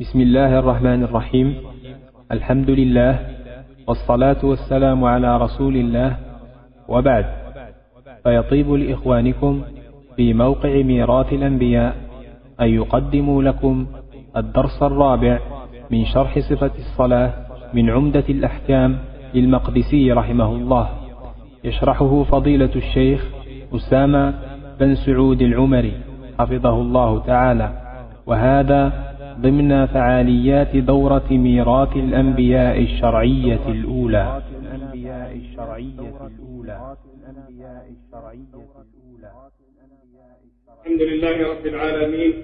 بسم الله الرحمن الرحيم. الحمد لله والصلاة والسلام على رسول الله. وبعد. فيطيب لإخوانكم في موقع ميراث الأنبياء أن يقدموا لكم الدرس الرابع من شرح صفة الصلاة من عمدة الأحكام للمقدسي رحمه الله. يشرحه فضيلة الشيخ أسامة بن سعود العمري حفظه الله تعالى. وهذا ضمن فعاليات دورة ميراث الأنبياء الشرعية الأولى. الحمد لله رب العالمين.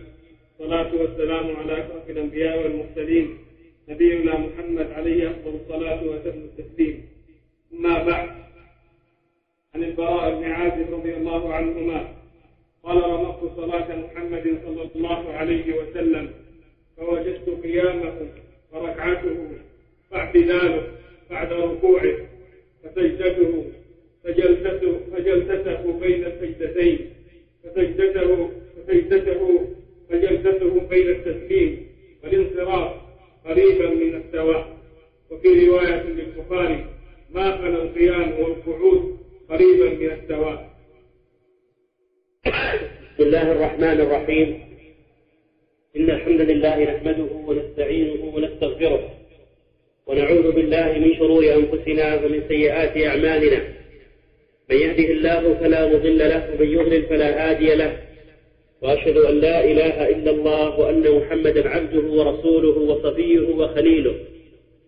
والصلاة والسلام على أشرف الأنبياء والمرسلين. نبينا محمد عليه أفضل الصلاة وأتم التسليم. أما بعد عن البراء بن عازب رضي الله عنهما قال رمقت صلاة محمد صلى الله عليه وسلم فوجدت قيامه وركعته واعتداله بعد ركوعه فسجدته فجلسته فجلسته بين السجدتين فسجدته فسجدته فجلسته بين التسليم والانصراف قريبا من السواء. وفي رواية للبخاري ما خلا القيام والقعود قريبا من السواء. بسم الله الرحمن الرحيم. إن الحمد لله نحمده ونستعينه ونستغفره ونعوذ بالله من شرور أنفسنا ومن سيئات أعمالنا. من يهده الله فلا مضل له ومن يضلل فلا هادي له. وأشهد أن لا إله إلا الله وأن محمدا عبده ورسوله وصفيه وخليله.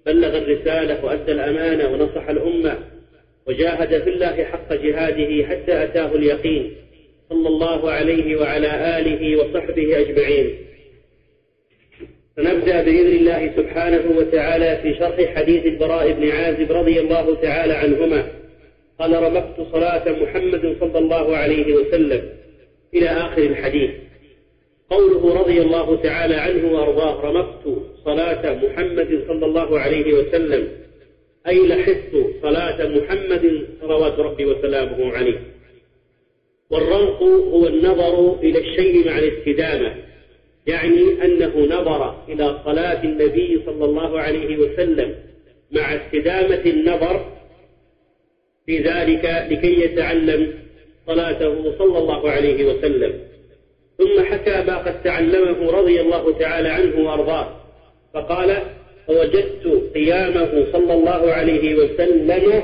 بلغ الرسالة وأدى الأمانة ونصح الأمة. وجاهد في الله حق جهاده حتى أتاه اليقين. صلى الله عليه وعلى آله وصحبه أجمعين. فنبدأ بإذن الله سبحانه وتعالى في شرح حديث البراء بن عازب رضي الله تعالى عنهما. قال رمقت صلاة محمد صلى الله عليه وسلم. إلى آخر الحديث. قوله رضي الله تعالى عنه وأرضاه رمقت صلاة محمد صلى الله عليه وسلم. أي لحقت صلاة محمد صلوات ربي وسلامه عليه. والرمق هو النظر إلى الشيء مع الاستدامة. يعني أنه نظر إلى صلاة النبي صلى الله عليه وسلم مع استدامة النظر في ذلك لكي يتعلم صلاته صلى الله عليه وسلم. ثم حكى ما قد تعلمه رضي الله تعالى عنه وأرضاه. فقال فوجدت قيامه صلى الله عليه وسلم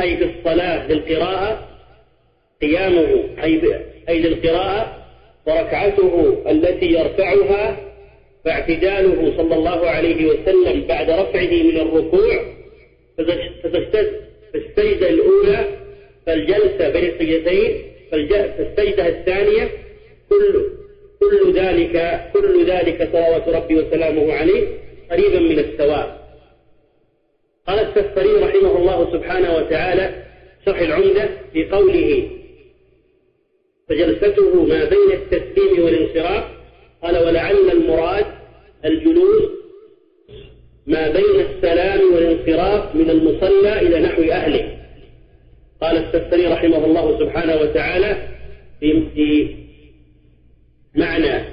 أي في الصلاة للقراءة قيامه أي, أي للقراءة وركعته التي يرفعها فاعتداله صلى الله عليه وسلم بعد رفعه من الركوع فالسجدة الأولى فالجلسة بين السجدتين فالسجدة الثانية كل كل ذلك كل ذلك صلوات ربي وسلامه عليه قريبا من السواء قال السفري رحمه الله سبحانه وتعالى شرح العمدة في قوله فجلسته ما بين التسليم والانصراف. قال ولعل المراد الجلوس ما بين السلام والانصراف من المصلى إلى نحو أهله. قال السفري رحمه الله سبحانه وتعالى في معنى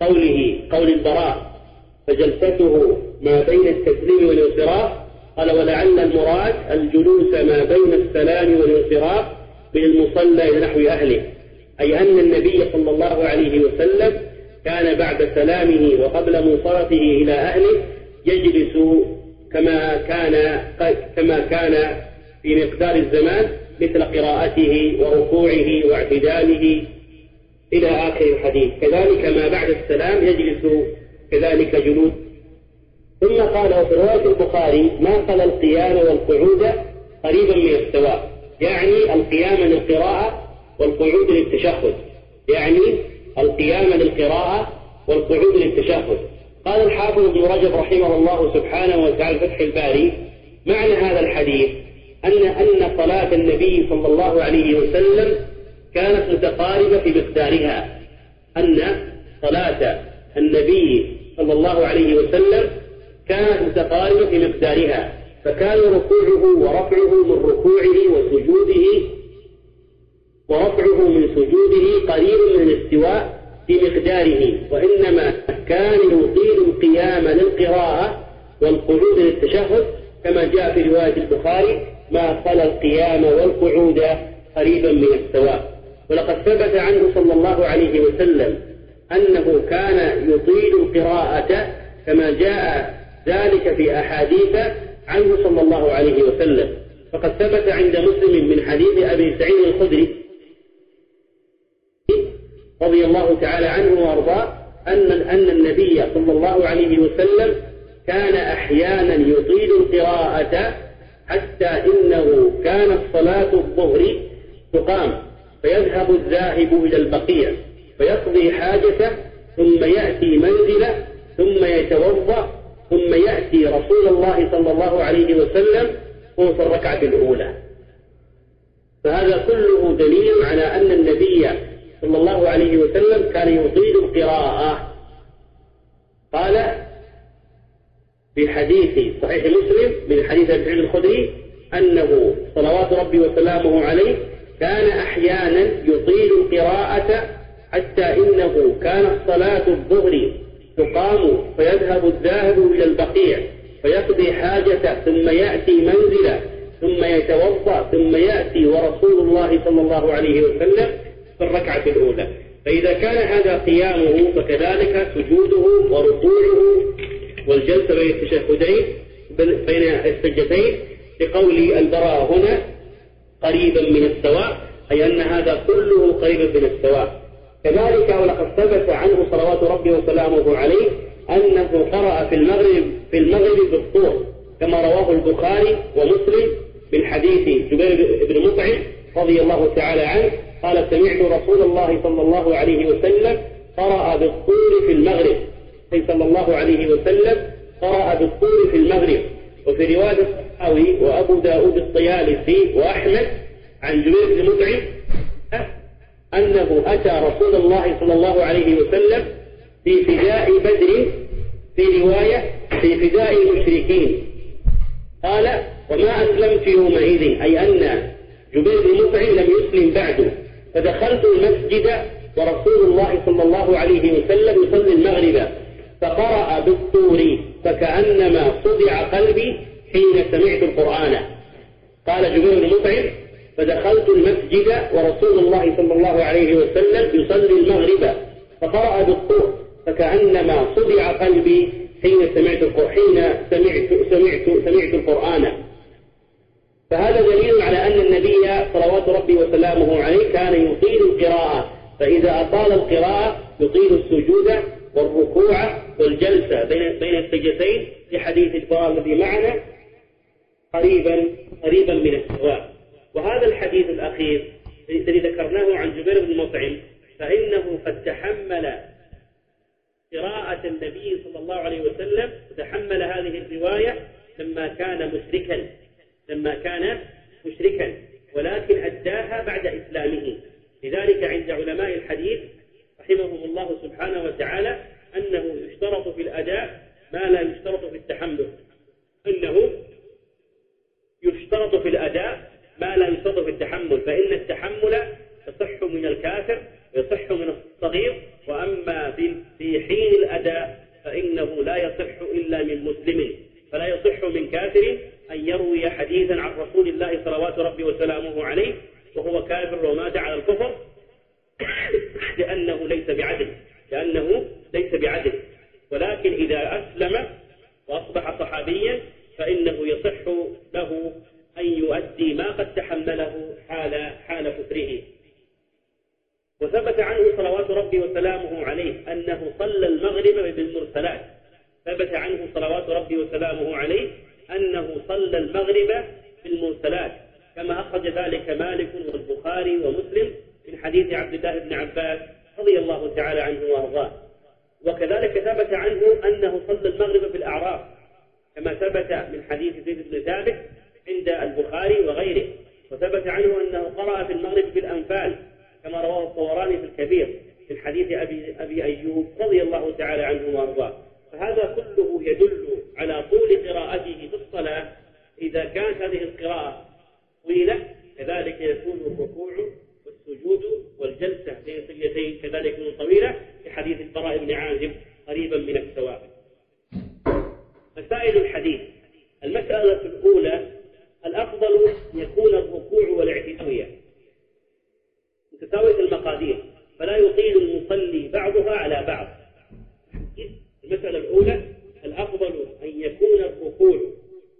قوله قول البراء فجلسته ما بين التسليم والانصراف. قال ولعل المراد الجلوس ما بين السلام والانصراف من المصلى إلى نحو أهله. أي أن النبي صلى الله عليه وسلم كان بعد سلامه وقبل منصرفه إلى أهله يجلس كما كان كما كان في مقدار الزمان مثل قراءته وركوعه واعتداله إلى آخر الحديث. كذلك ما بعد السلام يجلس كذلك جلوس ثم قال في رواية البخاري ما خلا القيام والقعود قريبا من السواء يعني القيام للقراءة والقعود للتشهد. يعني القيام للقراءة والقعود للتشهد. قال الحافظ ابن رجب رحمه الله سبحانه وتعالى فتح الباري معنى هذا الحديث أن أن صلاة النبي صلى الله عليه وسلم كانت متقاربة في مقدارها أن صلاة النبي صلى الله عليه وسلم كانت متقاربة في مقدارها فكان ركوعه ورفعه من ركوعه وسجوده ورفعه من سجوده قليل من الاستواء بمقداره وإنما كان يطيل القيام للقراءة والقعود للتشهد كما جاء في رواية البخاري ما صلى القيام والقعود قريبا من السواء ولقد ثبت عنه صلى الله عليه وسلم أنه كان يطيل القراءة كما جاء ذلك في أحاديث عنه صلى الله عليه وسلم. فقد ثبت عند مسلم من حديث أبي سعيد الخدري رضي الله تعالى عنه وأرضاه أن أن النبي صلى الله عليه وسلم كان أحيانا يطيل القراءة حتى إنه كانت صلاة الظهر تقام فيذهب الذاهب إلى البقيع فيقضي حاجته ثم يأتي منزله ثم يتوضأ ثم يأتي رسول الله صلى الله عليه وسلم في الركعة الأولى. فهذا كله دليل على أن النبي صلى الله عليه وسلم كان يطيل القراءة. قال في حديث صحيح مسلم من حديث ابي الخدري أنه صلوات ربي وسلامه عليه كان أحيانا يطيل القراءة حتى إنه كانت صلاة الظهر تقام فيذهب الذاهب إلى البقيع فيقضي حاجته ثم يأتي منزلة ثم يتوضأ ثم يأتي ورسول الله صلى الله عليه وسلم في الركعة الأولى. فإذا كان هذا قيامه فكذلك سجوده وركوعه والجلسة بين التشهدين بين السجدتين لقول البراء هنا قريبا من السواء أي أن هذا كله قريب من السواء. كذلك ولقد ثبت عنه صلوات ربي وسلامه عليه أنه قرأ في المغرب في المغرب بالطور كما رواه البخاري ومسلم من حديث جبير بن مطعم رضي الله تعالى عنه قال سمعت رسول الله صلى الله عليه وسلم قرأ بالطور في المغرب. أي صلى الله عليه وسلم قرأ بالطور في المغرب. وفي رواية الصحاوي وأبو داود الطيالسي وأحمد عن جبير بن مطعم أنه أتى رسول الله صلى الله عليه وسلم في فداء بدر في رواية في فداء المشركين. قال وما أسلمت يومئذ أي أن جبير بن مطعم لم يسلم بعد فدخلت المسجد ورسول الله صلى الله عليه وسلم يصلي المغرب فقرأ بالطور فكأنما صدع قلبي حين سمعت القرآن. قال جبير بن مطعم فدخلت المسجد ورسول الله صلى الله عليه وسلم يصلي المغرب فقرأ بالطور فكأنما صدع قلبي حين سمعت حين سمعت سمعت سمعت القرآن. فهذا دليل على أن النبي صلوات ربي وسلامه عليه كان يطيل القراءة. فإذا أطال القراءة يطيل السجود والركوع والجلسة بين بين السجدتين في حديث البراء الذي معنا قريبا قريبا من السواء وهذا الحديث الأخير الذي ذكرناه عن جبير بن مطعم فإنه قد تحمل قراءة النبي صلى الله عليه وسلم تحمل هذه الرواية لما كان مشركا. لما كان مشركا ولكن أداها بعد إسلامه. لذلك عند علماء الحديث رحمهم الله سبحانه وتعالى أنه يشترط في الأداء ما لا يشترط في التحمل. أنه يشترط في الأداء ما لا يشترط في التحمل. فإن التحمل يصح من الكافر يصح من الصغير وأما في حين الأداء فإنه لا يصح إلا من مسلم فلا يصح من كافر أن يروي حديثا عن رسول الله صلوات ربي وسلامه عليه وهو كافر ومات على الكفر لأنه ليس بعدل لأنه ليس بعدل. ولكن إذا أسلم وأصبح صحابيا فإنه يصح له أن يؤدي ما قد تحمله حال حال كفره. وثبت عنه صلوات ربي وسلامه عليه أنه صلى المغرب بالمرسلات. ثبت عنه صلوات ربي وسلامه عليه أنه صلى المغرب بالمرسلات كما أخرج ذلك مالك والبخاري ومسلم من حديث عبد الله بن عباس رضي الله تعالى عنه وأرضاه. وكذلك ثبت عنه أنه صلى المغرب في الأعراف كما ثبت من حديث زيد بن ثابت عند البخاري وغيره. وثبت عنه أنه قرأ في المغرب في الأنفال كما رواه الطوراني في الكبير من حديث أبي, أبي أيوب رضي الله تعالى عنه وأرضاه. فهذا كله يدل على طول قراءته في الصلاة. إذا كانت هذه القراءة طويلة كذلك يكون الركوع والسجود والجلسة بين سجدتين كذلك من طويلة في حديث البراء بن عازب قريبا من الثواب. مسائل الحديث. المسألة الأولى الأفضل أن يكون الركوع والاعتداوية متساوية المقادير. فلا يطيل المصلي بعضها على بعض. المسألة الأولى الأفضل أن يكون الركوع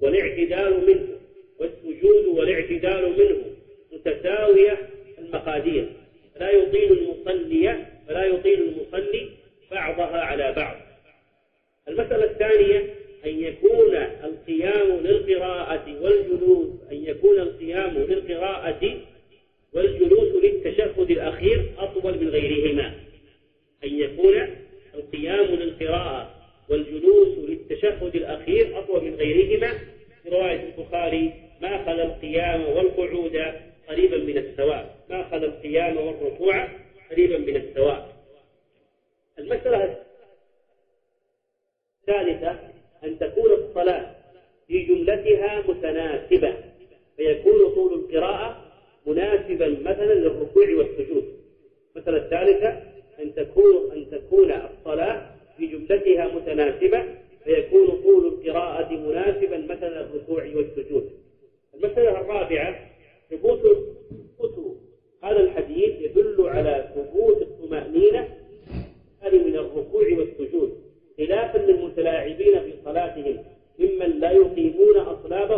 والاعتدال منه والسجود والاعتدال منه متساوية المقادير. لا يطيل المصلي فلا يطيل المصلي بعضها على بعض. المسألة الثانية أن يكون القيام للقراءة والجلوس أن يكون القيام للقراءة والجلوس للتشهد الأخير أطول من غيرهما. أن يكون القيام للقراءة والجلوس للتشهد الأخير أقوى من غيرهما. في رواية البخاري ما خلا القيام والقعود قريبا من السواء ما خلا القيام والركوع قريبا من السواء المسألة الثالثة أن تكون الصلاة في جملتها متناسبة فيكون طول القراءة مناسبا مثلا للركوع والسجود. المسألة الثالثة أن تكون أن تكون الصلاة في جملتها متناسبة فيكون طول القراءة مناسبا مثلا الركوع والسجود. المسألة الرابعة ثبوت القصر هذا الحديث يدل على ثبوت الطمأنينة من الركوع والسجود خلافا للمتلاعبين في صلاتهم ممن لا يقيمون أصلابهم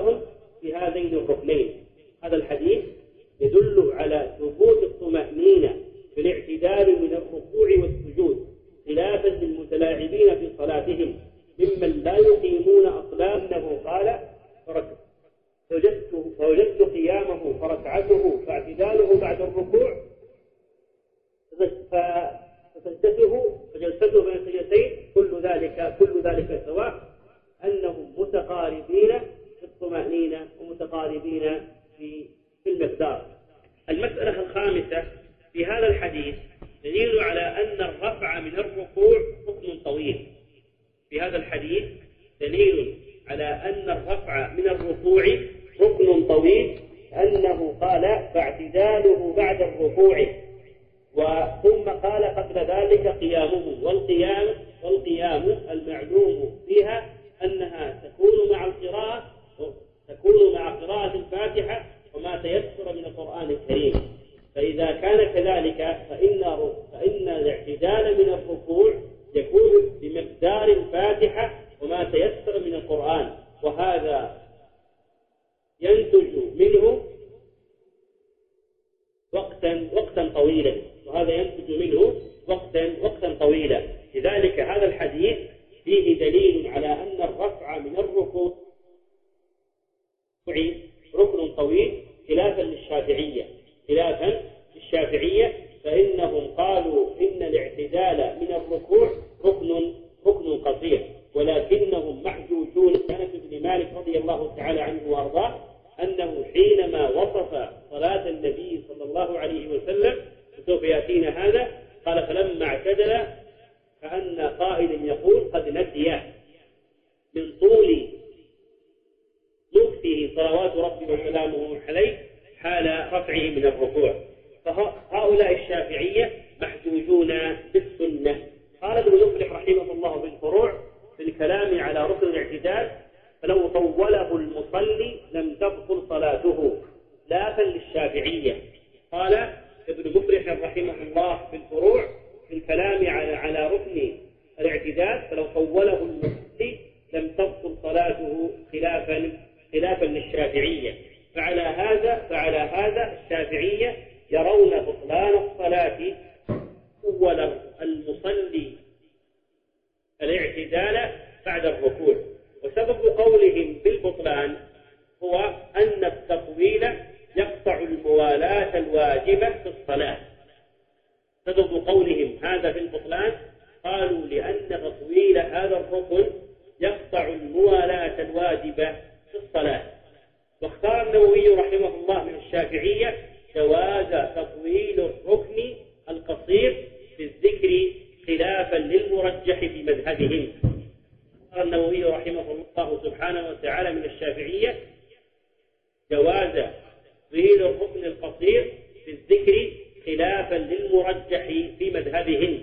مذهبهم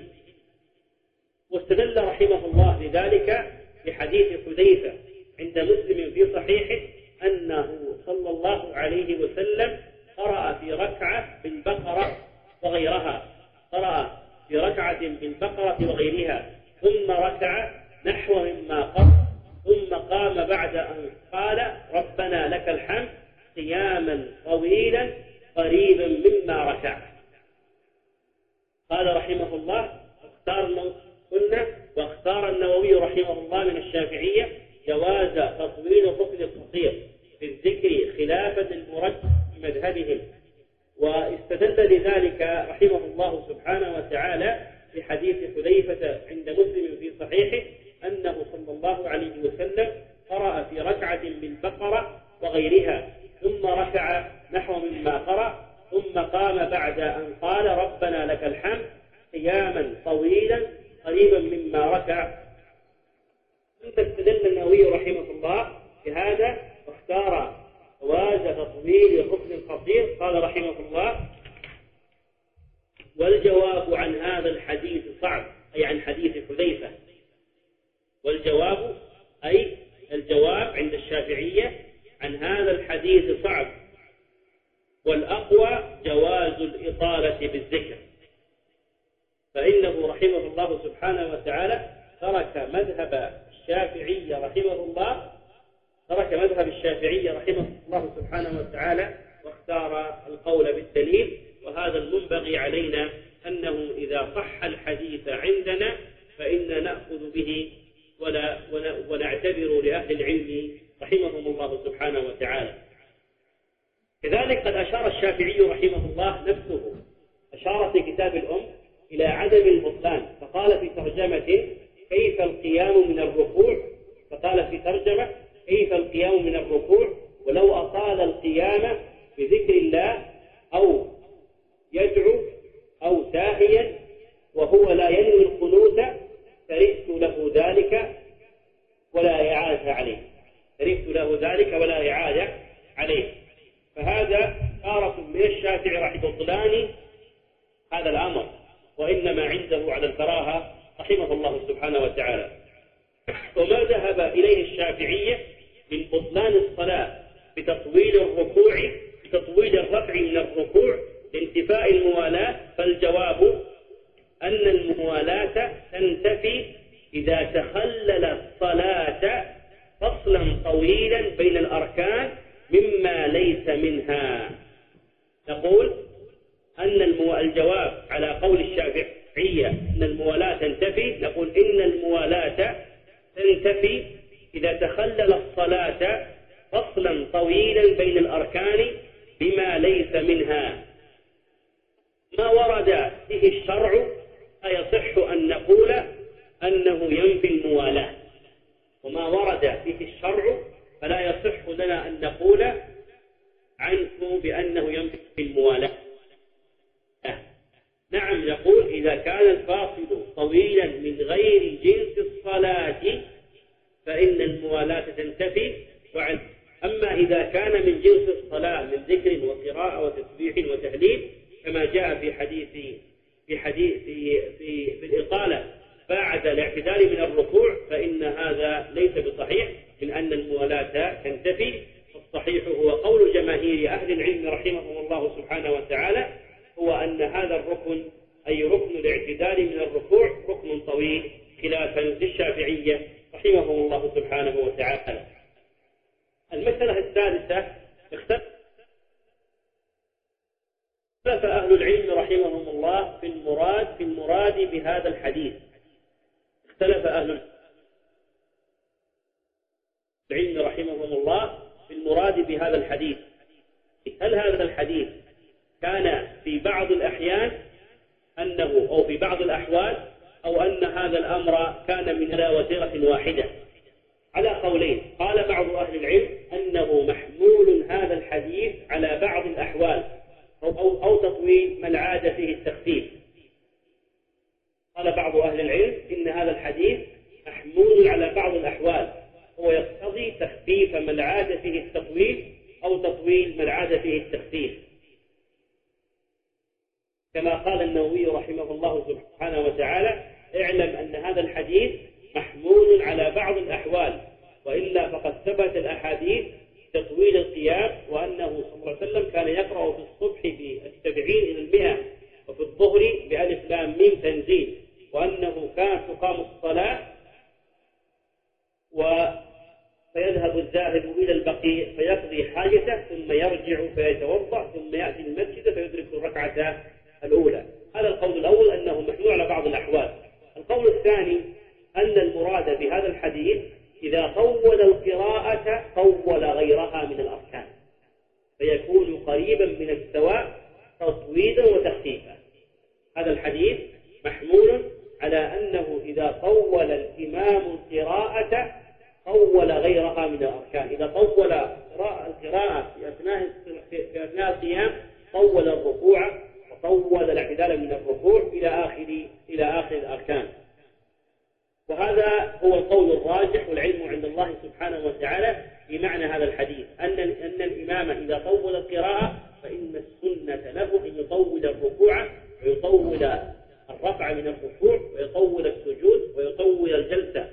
واستدل رحمه الله لذلك بحديث حذيفة. الله ترك مذهب الشافعية رحمه الله سبحانه وتعالى واختار القول بالدليل وهذا المنبغي علينا أنه إذا صح الحديث عندنا فإن نأخذ به ولا ونعتبر لأهل العلم رحمهم الله سبحانه وتعالى. كذلك قد أشار الشافعي رحمه الله نفسه أشار في كتاب الأم إلى عدم البطلان فقال في ترجمة كيف القيام من الركوع فقال في ترجمة كيف القيام من الركوع؟ ولو أطال القيام بذكر الله أو يدعو أو ساهيا وهو لا ينوي القنوت كرهت له ذلك ولا إعادة عليه. كرهت له ذلك ولا إعادة عليه. فهذا تارة من الشافعي راح بطلان هذا الأمر. وإنما عنده على الكراهة رحمه الله سبحانه وتعالى. وما ذهب إليه الشافعية من بطلان الصلاة بتطويل الركوع بتطويل الرفع من الركوع لانتفاء الموالاة فالجواب أن الموالاة تنتفي إذا تخلل الصلاة فصلا طويلا بين الأركان مما ليس منها. نقول أن الجواب على قول الشافعية أن الموالاة تنتفي نقول إن الموالاة تنتفي إذا تخلل الصلاة فصلا طويلا بين الأركان بما ليس منها. ما ورد به الشرع أيصح أن نقول أنه ينفي الموالاة. وما ورد به الشرع فلا يصح لنا أن نقول عنه بأنه ينفي الموالاة. نعم نقول إذا كان الفاصل طويلا من غير جنس الصلاة فإن الموالاة تنتفي وعن أما إذا كان من جنس الصلاة من ذكر وقراءة وتسبيح وتهليل كما جاء في حديث في حديث في في, في الإقالة بعد الاعتدال من الركوع فإن هذا ليس بصحيح من أن الموالاة تنتفي. الصحيح هو قول جماهير أهل العلم رحمهم الله سبحانه وتعالى هو أن هذا الركن أي ركن الاعتدال من الركوع ركن طويل خلافا للشافعية رحمهم الله سبحانه وتعالى. المسألة الثالثة اختلف أهل العلم رحمهم الله في المراد في المراد بهذا الحديث. اختلف أهل العلم رحمهم الله في المراد بهذا الحديث. هل هذا الحديث كان في بعض الأحيان أنه أو في بعض الأحوال أو أن هذا الأمر كان من لا وتيرة واحدة. على قولين قال بعض أهل العلم أنه محمول هذا الحديث على بعض الأحوال أو, أو, أو تطويل من عاد فيه التخفيف. قال بعض أهل العلم إن هذا الحديث محمول على بعض الأحوال. هو يقتضي تخفيف من عاد فيه التطويل أو تطويل من عاد فيه التخفيف. كما قال النووي رحمه الله سبحانه وتعالى اعلم أن هذا الحديث محمول على بعض الأحوال وإلا فقد ثبت الأحاديث تطويل القيام وأنه صلى الله عليه وسلم كان يقرأ في الصبح بالسبعين إلى المئة وفي الظهر بألف لام ميم تنزيل وأنه كانت تقام الصلاة و فيذهب الذاهب إلى البقيع فيقضي حاجته ثم يرجع فيتوضأ ثم يأتي المسجد فيدرك الركعة الأولى. هذا القول الأول أنه محمول على بعض الأحوال. القول الثاني أن المراد بهذا الحديث إذا طول القراءة طول غيرها من الأركان. فيكون قريبا من السواء تصويدا وتخفيفا. هذا الحديث محمول على أنه إذا طول الإمام القراءة طول غيرها من الأركان. إذا طول القراءة في أثناء في أثناء القيام طول الركوع وطول الاعتدال من الركوع إلى آخر إلى آخر الأركان. وهذا هو القول الراجح والعلم عند الله سبحانه وتعالى في معنى هذا الحديث. أن أن الإمام إذا طول القراءة فإن السنة له أن يطول الركوع ويطول الرفع من الركوع ويطول السجود ويطول الجلسة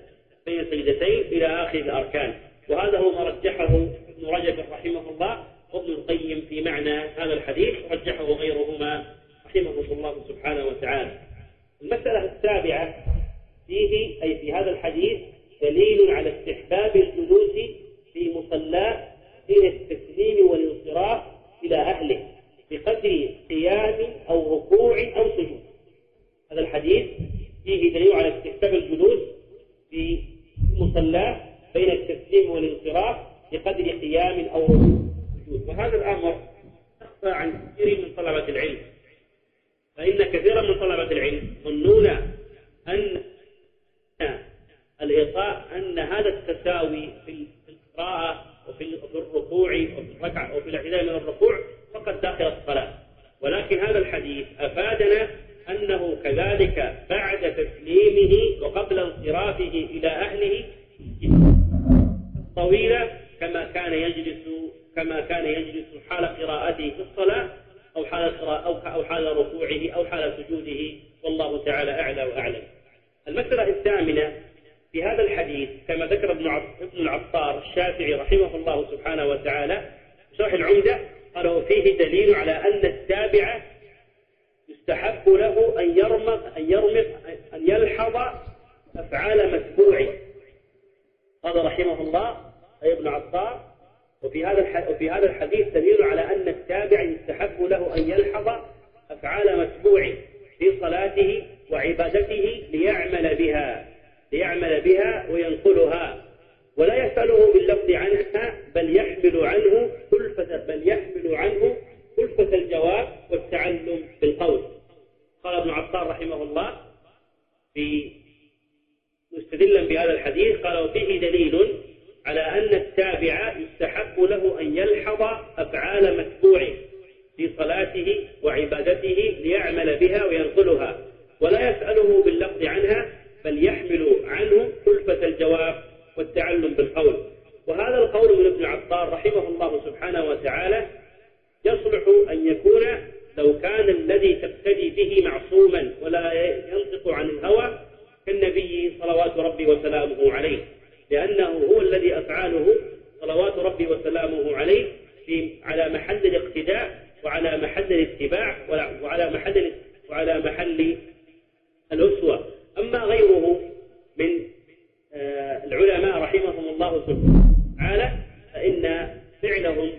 بين سجدتين إلى آخر الأركان. وهذا هو ما رجحه ابن رجب رحمه الله وابن القيم في معنى هذا الحديث رجحه غيرهما رحمه الله سبحانه وتعالى. المسألة السابعة فيه أي في هذا الحديث دليل على استحباب الجلوس في مصلاه حين التسليم والانصراف إلى أهله بقدر قيام أو ركوع أو سجود هذا الحديث فيه دليل على استحباب الجلوس في مصلاه بين التسليم والانصراف بقدر قيام أو سجود وهذا الأمر أخفى عن كثير من طلبة العلم فإن كثيرا من طلبة العلم يظنون أن الإعطاء أن هذا التساوي في القراءة وفي الركوع وفي الركعة وفي الاعتدال من الركوع فقد داخل الصلاة ولكن هذا الحديث أفادنا أنه كذلك بعد تسليمه وقبل انصرافه إلى أهله طويلة كما كان يجلس كما كان يجلس حال قراءته في الصلاة أو حال أو حال ركوعه أو حال سجوده والله تعالى أعلى وأعلم. المسألة الثامنة في هذا الحديث كما ذكر ابن ابن العطار الشافعي رحمه الله سبحانه وتعالى شرح العمدة قال وفيه دليل على أن التابع يستحب له أن يرمق أن يرمق أن يلحظ أفعال متبوعه قال رحمه الله أي ابن عطار وفي هذا وفي هذا الحديث دليل على أن التابع يستحب له أن يلحظ أفعال متبوعه في صلاته وعبادته ليعمل بها ليعمل بها وينقلها ولا يسأله باللفظ عنها بل يحمل عنه كلفة بل يحمل عنه كلفة الجواب والتعلم بالقول قال ابن عطار رحمه الله في مستدلا بهذا الحديث قال وفيه دليل على أن التابع يستحب له أن يلحظ أفعال متبوعه في صلاته وعبادته ليعمل بها وينقلها ولا يسأله باللفظ عنها بل يحمل عنه كلفة الجواب والتعلم بالقول. وهذا القول من ابن عطار رحمه الله سبحانه وتعالى يصلح أن يكون لو كان الذي تقتدي به معصوما ولا ينطق عن الهوى كالنبي صلوات ربي وسلامه عليه. لأنه هو الذي أفعاله صلوات ربي وسلامه عليه في على محل الاقتداء وعلى محل الاتباع وعلى محل وعلى محل الأسوة أما غيره من آه، العلماء رحمهم الله سبحانه وتعالى فإن فعلهم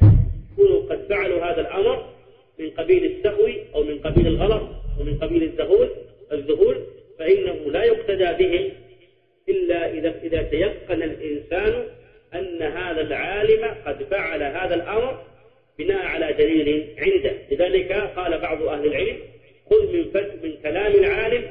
يكونوا قد فعلوا هذا الأمر من قبيل السهو أو من قبيل الغلط ومن قبيل الذهول الذهول فإنه لا يقتدى بهم إلا إذا إذا تيقن الإنسان أن هذا العالم قد فعل هذا الأمر بناء على دليل عنده. لذلك قال بعض أهل العلم خذ من من كلام العالم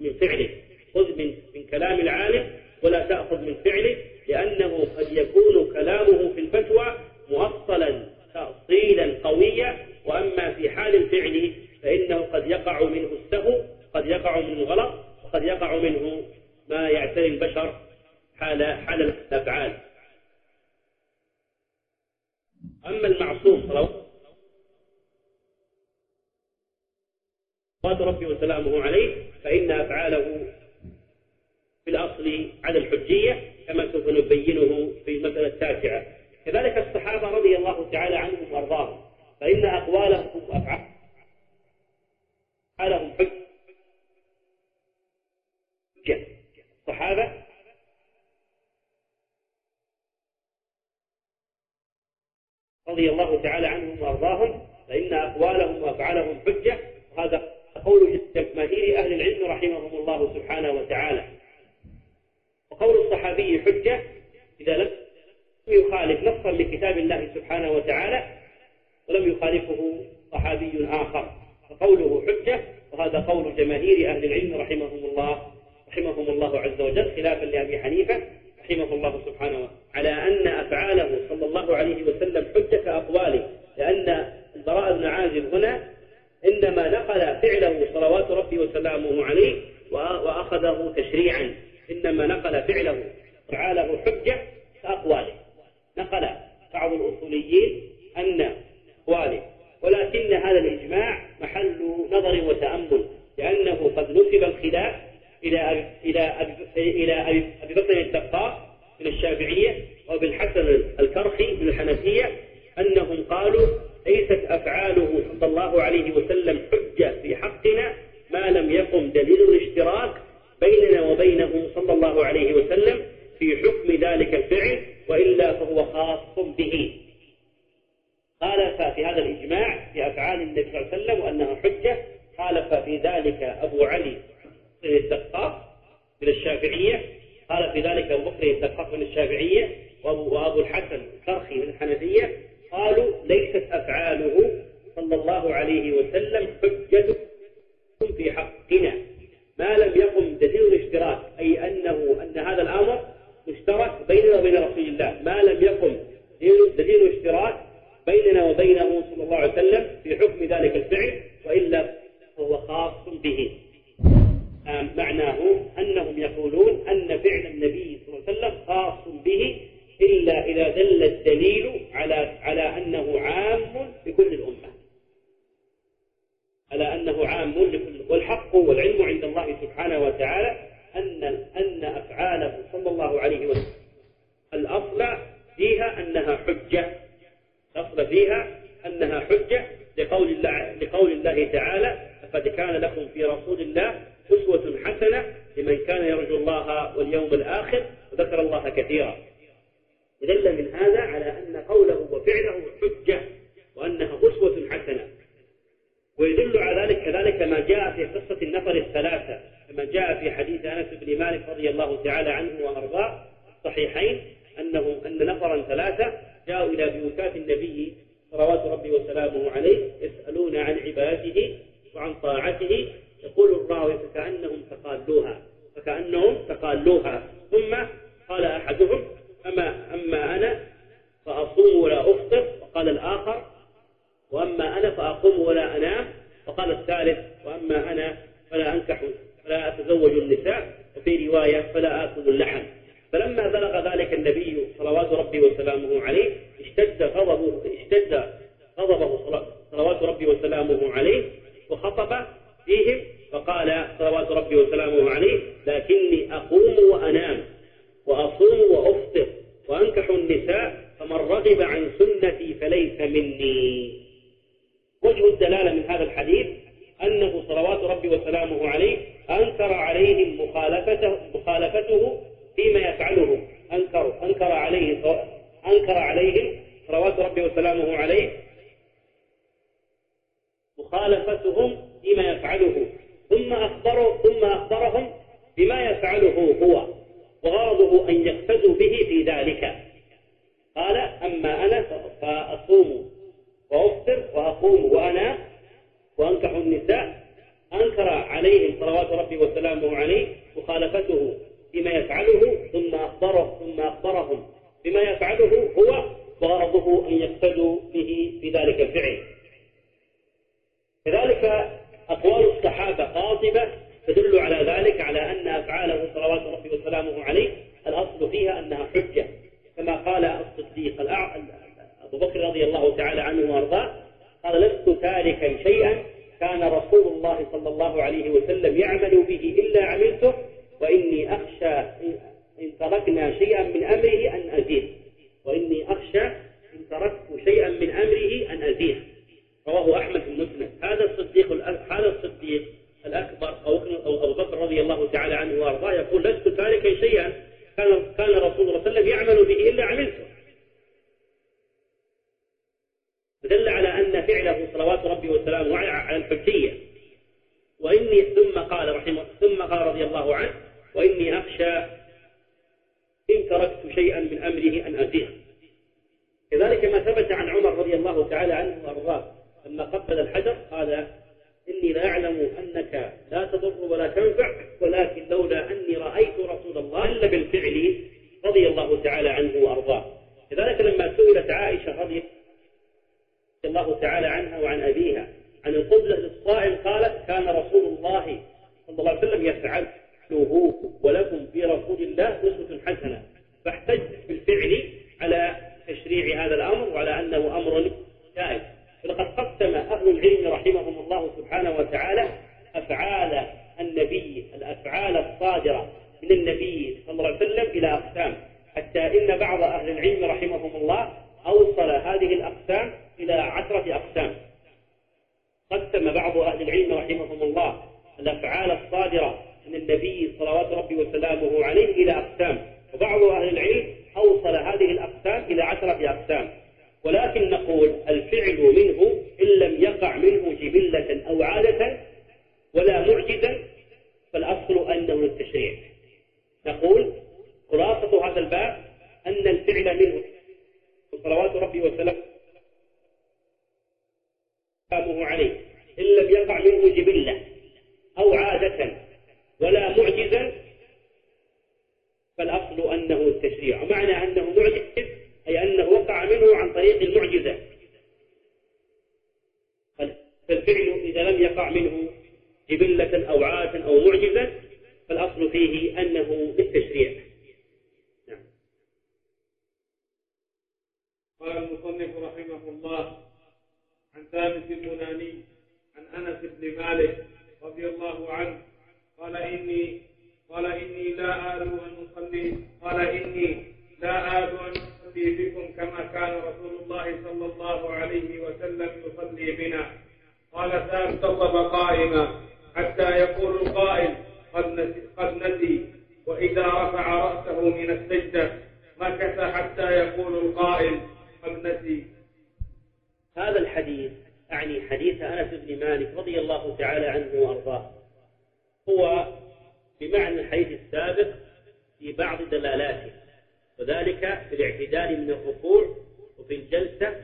من فعله. خذ من من كلام العالم ولا تأخذ من فعله لأنه قد يكون كلامه في الفتوى مؤصلا تأصيلا قويا وأما في حال الفعل فإنه قد يقع منه السهو قد يقع منه غلط وقد يقع منه ما يعتري البشر حال حال الأفعال. أما المعصوم صلوات ربي وسلامه عليه فإن أفعاله في الأصل على الحجية كما سوف نبينه في المسألة التاسعة. كذلك الصحابة رضي الله تعالى عنهم وأرضاهم. فإن أقوالهم وأفعالهم حجة الصحابة رضي الله تعالى عنهم وأرضاهم. فإن أقوالهم وأفعالهم حجة. وهذا قول جماهير أهل العلم رحمهم الله سبحانه وتعالى. وقول الصحابي حجة إذا لم يخالف نصا لكتاب الله سبحانه وتعالى ولم يخالفه صحابي آخر. فقوله حجة وهذا قول جماهير أهل العلم رحمهم الله رحمهم الله عز وجل خلافا لأبي حنيفة رحمه الله سبحانه على أن أفعاله صلى الله عليه وسلم حجة كأقواله لأن البراء بن عازب هنا إنما نقل فعله صلوات ربي وسلامه عليه وأخذه تشريعا. إنما نقل فعله أفعاله حجة كأقواله نقل بعض الأصوليين أن أقواله ولكن هذا الإجماع محل نظر وتأمل لأنه قد نسب الخلاف إلى إلى إلى أبي بكر الدقاق من الشافعية وبالحسن الكرخي من الحنفية أنهم قالوا ليست أفعاله صلى الله عليه وسلم حجة في حقنا ما لم يقم دليل الاشتراك بيننا وبينه صلى الله عليه وسلم في حكم ذلك الفعل وإلا فهو خاص به. خالف في هذا الإجماع في أفعال النبي صلى الله عليه وسلم وأنها حجة خالف في ذلك أبو علي الدقاق من الشافعية قال في ذلك أبو بكر الدقاق من الشافعية وأبو الحسن الكرخي من الحنفية قالوا ليست أفعاله صلى الله عليه وسلم حجة في حقنا. ما لم يقم دليل الاشتراك أي أنه أن هذا الأمر مشترك بيننا وبين رسول الله. ما لم يقم دليل الاشتراك بيننا وبينه صلى الله عليه وسلم في حكم ذلك الفعل وإلا فهو خاص به. معناه أنهم يقولون أن فعل النبي صلى الله عليه وسلم خاص به إلا إذا دل الدليل على على أنه عام لكل الأمة. على أنه عام لكل والحق والعلم عند الله سبحانه وتعالى أن أن أفعاله صلى الله عليه وسلم الأصل فيها أنها حجة. الأصل فيها أنها حجة لقول الله لقول الله تعالى لقد كان لكم في رسول الله أسوة حسنة لمن كان يرجو الله واليوم الآخر وذكر الله كثيرا. دل من هذا على أن قوله وفعله حجة وأنها أسوة حسنة. ويدل على ذلك كذلك ما جاء في قصة النفر الثلاثة كما جاء في حديث أنس بن مالك رضي الله تعالى عنه وأرضاه الصحيحين أنه أن نفرا ثلاثة جاءوا إلى بيوتات النبي صلوات ربي وسلامه عليه يسألون عن عبادته وعن طاعته. يقول الراوي فكأنهم تقالوها فكأنهم تقالوها. ثم قال أحدهم أما أما أنا فأصوم ولا أفطر وقال الآخر وأما أنا فأقوم ولا أنام وقال الثالث وأما أنا فلا أنكح فلا أتزوج النساء وفي رواية فلا آكل اللحم. فلما بلغ ذلك النبي صلوات ربي وسلامه عليه اشتد غضبه اشتد غضبه صلوات ربي وسلامه عليه وخطب فيهم فقال صلوات ربي وسلامه عليه لكني أقوم وأنام وأصوم وأفطر وأنكح النساء فمن رغب عن سنتي فليس مني. وجه الدلالة من هذا الحديث أنه صلوات ربي وسلامه عليه أنكر عليهم مخالفته, مخالفته فيما يفعله أنكر أنكر عليه أنكر عليهم صلوات ربي وسلامه عليه. مخالفتهم فيما يفعله. ثم أخبره ثم أخبرهم بما يفعله هو وغرضه أن يقتدوا به في ذلك. قال أما أنا فأصوم وأفطر وأقوم وأنا وأنكح النساء. أنكر عليهم صلوات ربي وسلامه عليه مخالفته. بما يفعله ثم أخبره ثم أخبرهم. بما يفعله هو وغرضه أن يقتدوا به في ذلك الفعل. كذلك أقوال الصحابة قاطبة تدل على ذلك على أن أفعاله صلوات ربي وسلامه عليه الأصل فيها أنها حجة كما قال الصديق أبو بكر رضي الله تعالى عنه وأرضاه قال لست تاركا شيئا كان رسول الله صلى الله عليه وسلم يعمل به إلا عملته وإني أخشى إن تركنا شيئا من أمره أن أزيد وإني أخشى إن تركت شيئا من أمره أن أزيد رواه أحمد في المسند هذا الصديق هذا الصديق الأكبر أو أبو بكر رضي الله تعالى عنه وأرضاه يقول لست تاركا شيئا كان كان رسول الله صلى الله عليه وسلم يعمل به إلا عملته فدل على أن فعله صلوات ربي وسلامه على الحجية وإني ثم قال رحمه ثم قال رضي الله عنه وإني أخشى إن تركت شيئا من أمره أن أزيغ كذلك ما ثبت عن عمر رضي الله تعالى عنه وأرضاه لما قبل الحجر قال إني لا أعلم أنك لا تضر ولا تنفع ولكن لولا أني رأيت رسول الله إلا بالفعل رضي الله تعالى عنه وأرضاه كذلك لما سئلت عائشة رضي الله تعالى عنها وعن أبيها عن القبلة للصائم قالت كان رسول الله صلى الله عليه وسلم يفعله ولكم في رسول الله أسوة حسنة فاحتجت بالفعل على تشريع هذا الأمر وعلى أنه أمر جائز ولقد قسم أهل العلم رحمهم الله سبحانه وتعالى أفعال النبي الأفعال الصادرة من النبي صلى الله عليه وسلم إلى أقسام حتى إن بعض أهل العلم رحمهم الله أوصل هذه الأقسام إلى عشرة أقسام قسم بعض أهل العلم رحمهم الله الأفعال الصادرة من النبي صلوات ربي وسلامه عليه إلى أقسام وبعض أهل العلم أوصل هذه الأقسام إلى عشرة أقسام ولكن نقول الفعل منه إن لم يقع منه جبلة أو عادة ولا معجزا فالأصل أنه للتشريع نقول خلاصة هذا الباب أن الفعل منه صلوات ربي وسلامه عليه إن لم يقع منه جبلة أو عادة ولا معجزا فالأصل أنه التشريع ومعنى أنه معجز أي أنه وقع منه عن طريق المعجزة فالفعل إذا لم يقع منه جبلة أو عادة أو معجزة فالأصل فيه أنه بالتشريع نعم. قال المصنف رحمه الله عن ثابت البناني عن أنس بن مالك رضي الله عنه قال إني قال إني لا آل أن أصلي قال إني لا آل أن أصلي بكم كما كان رسول الله صلى الله عليه وسلم يصلي بنا قال فانتصب قائما حتى يقول القائل قد نسي, قد نسي وإذا رفع رأسه من السجدة مكث حتى يقول القائل قد نسي هذا الحديث أعني حديث أنس بن مالك رضي الله تعالى عنه وأرضاه هو بمعنى الحديث السابق في بعض دلالاته وذلك في الاعتدال من الركوع وفي الجلسة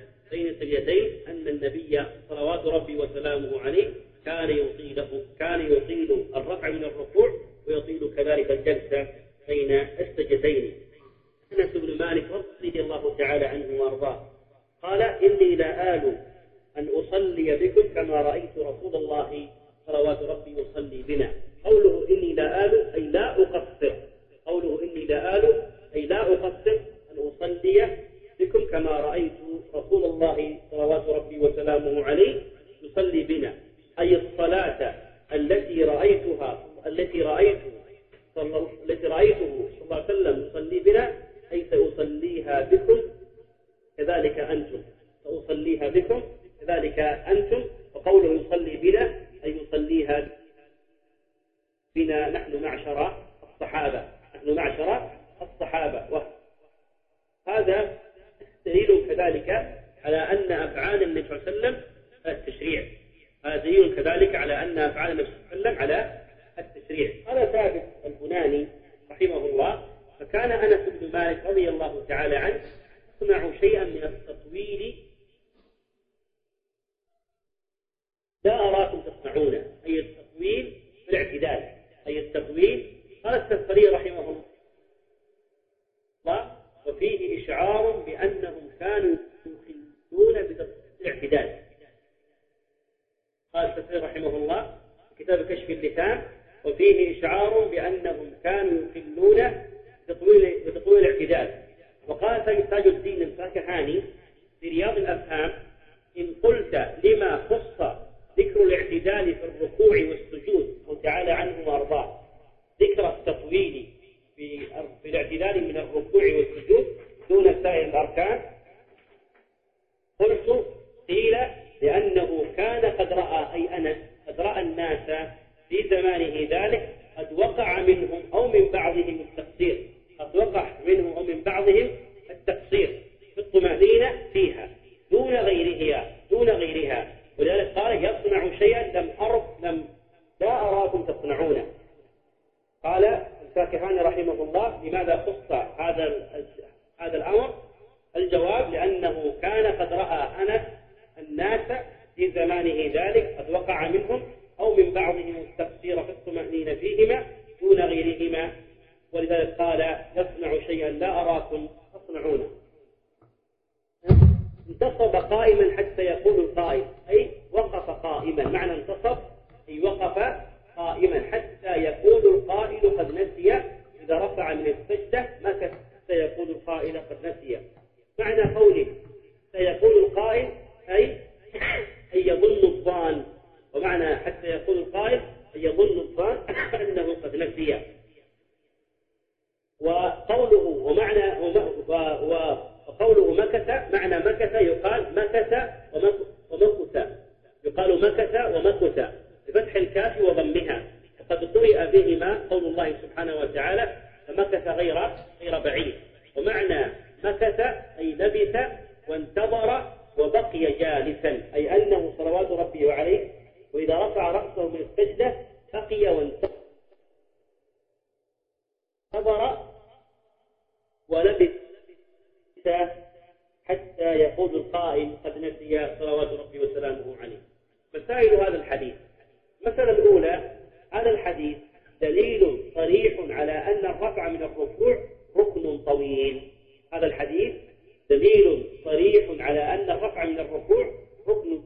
السجدتين أن النبي صلوات ربي وسلامه عليه كان يطيله كان يطيل الرفع من الركوع ويطيل كذلك الجلسة بين السجدتين أنس بن مالك رضي الله تعالى عنه وأرضاه قال إني لا آل أن أصلي بكم كما رأيت رسول الله صلوات ربي يصلي بنا. قوله إني لا آل أي لا أقصر. قوله إني لا آل أي لا أقصر أن أصلي بكم كما رأيت رسول الله صلوات ربي وسلامه عليه يصلي بنا أي الصلاة التي رأيتها التي رأيته التي رأيته صلى الله عليه وسلم يصلي بنا أي سأصليها بكم؟ كذلك أنتم. سأصليها بكم كذلك أنتم. وقوله يصلي بنا أي يصليها بنا نحن معشر الصحابة نحن معشر الصحابة. هذا دليل كذلك على أن أفعال النبي صلى الله عليه وسلم التشريع. هذا دليل كذلك على أن أفعال النبي صلى الله عليه وسلم على التشريع. قال ثابت البناني رحمه الله فكان أنس بن مالك رضي الله تعالى عنه يصنع شيئا من التطويل. لا أراكم تصنعونه أي التطويل في الاعتدال أي التطويل. قال التفسير رحمه الله وفيه إشعار بأنهم كانوا يخلون بالاعتدال قال التفسير رحمه الله في كتاب كشف اللسان وفيه إشعار بأنهم كانوا يخلون بتطويل بتطويل الاعتدال. وقال سيد تاج الدين الفاكهاني في رياض الأفهام إن قلت لما خص ذكر الاعتدال في الركوع والسجود تعالى عنه وأرضاه ذكر التطويل في الاعتدال من الركوع والسجود دون سائر الأركان قلت قيل لأنه كان قد رأى أي أنس قد رأى الناس في زمانه ذلك قد وقع منهم أو من بعضهم التقصير. قد وقع منهم أو من بعضهم التقصير في الطمأنينة فيها دون غيرها دون غيرها. ولذلك قال يصنع شيئا لم أر لم لا أراكم تصنعونه قال الفاكهاني رحمه الله لماذا خص هذا هذا الأمر؟ الجواب لأنه كان قد رأى أنس الناس في زمانه ذلك قد وقع منهم أو من بعضهم التقصير في الطمأنينة فيهما دون غيرهما. ولذلك قال يصنع شيئا لا أراكم تصنعونه انتصب قائما حتى يقول القائم أي وقف قائما معنى انتصب أي وقف قائما حتى يقول القائل قد نسي إذا رفع من السجدة ما يقول القائل قد نسي. معنى قوله سيقول القائل أي أن يظن الظان. ومعنى حتى يقول القائل أن يظن الظان أنه قد نسي وقوله ومعنى وقوله مكث معنى مكث يقال مكث ومكث. يقال مكث ومكث بفتح الكاف وضمها. وقد قرئ بهما قول الله سبحانه وتعالى فمكث غير غير بعيد. ومعنى مكث أي لبث وانتظر وبقي جالسا. أي أنه صلوات ربي وعليه وإذا رفع رأسه من السجدة بقي وانتظر. ولبث حتى يقول القائل قد نسي صلوات ربي وسلامه عليه. مسائل هذا الحديث. المسألة الأولى هذا الحديث دليل صريح على أن الرفع من الركوع ركن طويل. هذا الحديث دليل صريح على أن الرفع من الركوع ركن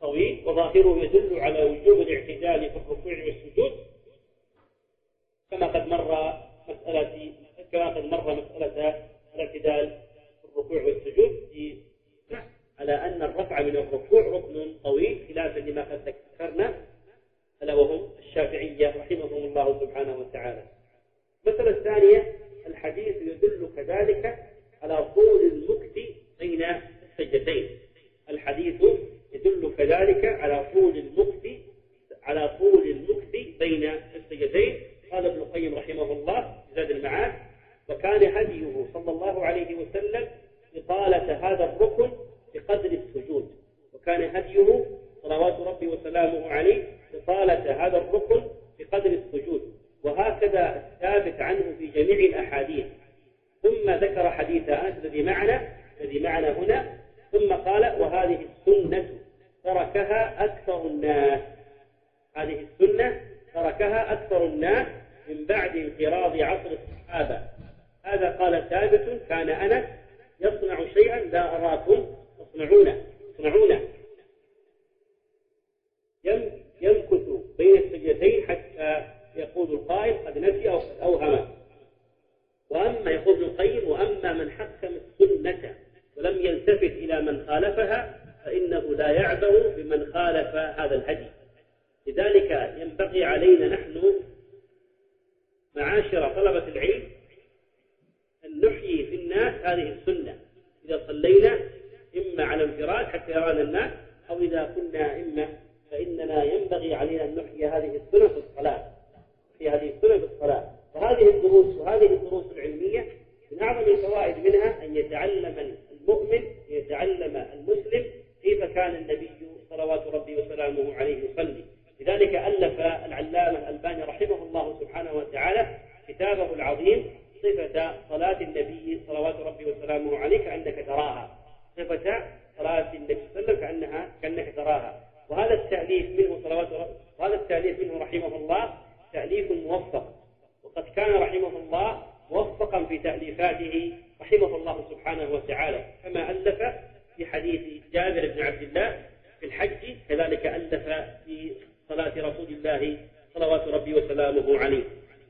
طويل وظاهره يدل على وجوب الاعتدال في الركوع والسجود. كما قد مر مسألة كما قد مر مسألة الاعتدال في الركوع والسجود على أن الرفع من الركوع ركن طويل خلافا لما قد ذكرنا ألا وهم الشافعية رحمهم الله سبحانه وتعالى. المسألة الثانية الحديث يدل كذلك على طول المكث بين السجدتين. الحديث يدل كذلك على طول المكث على طول المكث بين السجدتين. قال ابن القيم رحمه الله زاد المعاد وكان هديه صلى الله عليه وسلم إطالة هذا الركن بقدر السجود. وكان هديه صلوات ربي وسلامه عليه إطالة هذا الركن بقدر السجود. وهكذا الثابت عنه في جميع الأحاديث. ثم ذكر حديث أنس الذي معنا الذي معنا هنا ثم قال وهذه السنة تركها أكثر الناس. هذه السنة تركها أكثر الناس من بعد انقراض عصر الصحابة. هذا قال ثابت كان أنس يصنع شيئا لا أراكم تصنعونه تصنعونه يمكث بين السجدتين حتى يقول القائل قد نسي أو أوهم. وأما يقول ابن القيم وأما من حكم السنة ولم يلتفت إلى من خالفها فإنه لا يعبأ بمن خالف هذا الهدي لذلك ينبغي علينا نحن معاشر طلبة العلم أن نحيي في الناس هذه السنة. إذا صلينا إما على انفراد حتى يرانا الناس أو إذا كنا إما فإننا ينبغي علينا أن نحيي هذه السنة في الصلاة. في هذه السنة في الصلاة. وهذه الدروس وهذه الدروس العلمية من أعظم الفوائد منها أن يتعلم المؤمن يتعلم المسلم كيف كان النبي صلوات ربي وسلامه عليه يصلي. لذلك ألف العلامة الألباني رحمه الله سبحانه وتعالى كتابه العظيم صفة صلاة النبي صلوات ربي وسلامه عليه كأنك تراها. صفة صلاة النبي صلى الله عليه وسلم كأنها كأنك تراها. وهذا التأليف منه صلوات وهذا التأليف منه رحمه الله تأليف موفق. وقد كان رحمه الله موفقا في تأليفاته رحمه الله سبحانه وتعالى كما ألف في حديث جابر بن عبد الله في الحج كذلك ألف في صلاة رسول الله صلوات ربي وسلامه عليه.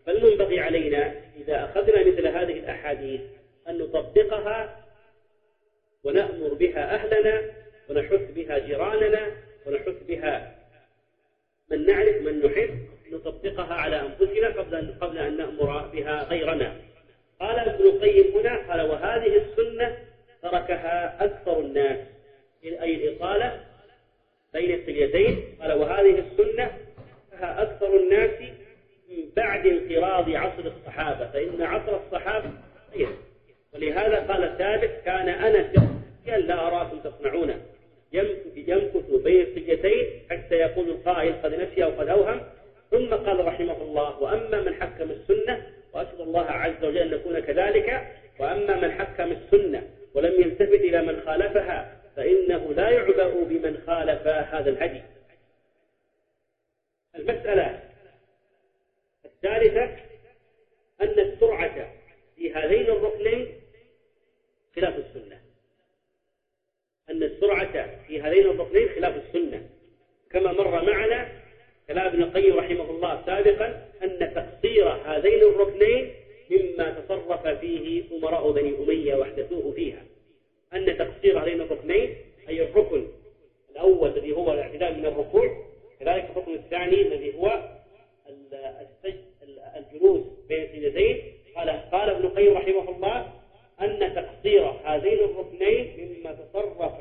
فالمنبغي علينا إذا أخذنا مثل هذه الأحاديث أن نطبقها ونأمر بها أهلنا ونحث بها جيراننا ونحث بها من نعرف من نحب نطبقها على أنفسنا قبل قبل أن نأمر بها غيرنا. قال ابن القيم هنا قال وهذه السنة تركها أكثر الناس. أي الإطالة بين السجدين قال وهذه السنة تركها أكثر الناس من بعد انقراض عصر الصحابة فإن عصر الصحابة خير. ولهذا قال ثابت كان أنا لا أراكم تصنعونه يمكث بين السجدتين حتى يقول القائل قد نسي أو قد أوهم. ثم قال رحمه الله وأما من حكم السنة وأسأل الله عز وجل أن نكون كذلك وأما من حكم السنة ولم يلتفت إلى من خالفها فإنه لا يعبأ بمن خالف هذا الهدي. المسألة الثالثة أن السرعة في هذين الركنين خلاف السنة. أن السرعة في هذين الركنين خلاف السنة. كما مر معنا سابقا أن تقصير هذين الركنين مما تصرف فيه أمراء بني أمية واحدثوه فيها. أن تقصير هذين الركنين أي الركن الأول الذي هو الاعتدال من الركوع كذلك الركن الثاني الذي هو الجلوس بين السجدتين. قال قال ابن القيم رحمه الله أن تقصير هذين الركنين مما تصرف